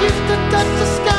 gift to touch the sky.